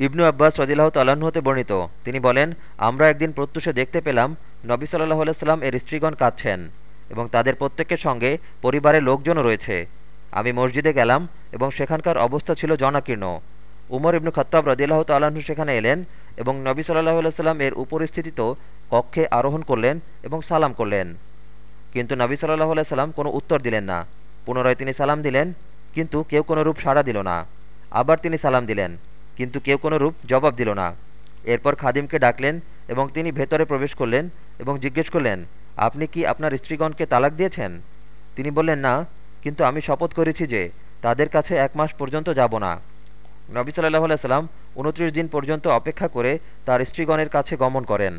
ইবনু আব্বাস রদিল্লাহ তাল্লাহ্ন হতে বর্ণিত। তিনি বলেন, আমরা একদিন প্রত্যুষে দেখতে পেলাম, নবী সাল্লাহ আলাইসাল্লাম এর স্ত্রীগণ কাঁদছেন এবং তাদের প্রত্যেকের সঙ্গে পরিবারের লোকজনও রয়েছে। আমি মসজিদে গেলাম এবং সেখানকার অবস্থা ছিল জনাকীর্ণ। উমর ইবনু খত্তাব রদিল্লাহ তাল্লাহ্ন সেখানে এলেন এবং নবী সাল্লাহ আলাইসাল্লাম এর উপরিস্থিতিত কক্ষে আরোহণ করলেন এবং সালাম করলেন। কিন্তু নবী সাল্লাহ আলাইসাল্লাম কোনো উত্তর দিলেন না। পুনরায় তিনি সালাম দিলেন, কিন্তু কেউ কোনো রূপ সাড়া দিল না। আবার তিনি সালাম দিলেন। কিন্তু কেউ কোনো রূপ জবাব দিল না। এরপর খাদিমকে ডাকলেন এবং তিনি ভেতরে প্রবেশ করলেন এবং জিজ্ঞেস করলেন, আপনি কি আপনার স্ত্রীগণকে তালাক দিয়েছেন? তিনি বললেন, না, কিন্তু আমি শপথ করেছি যে তাদের কাছে এক মাস পর্যন্ত যাব না। নবী সাল্লাহ আলাইসাল্লাম উনত্রিশ দিন পর্যন্ত অপেক্ষা করে তার স্ত্রীগণের কাছে গমন করেন।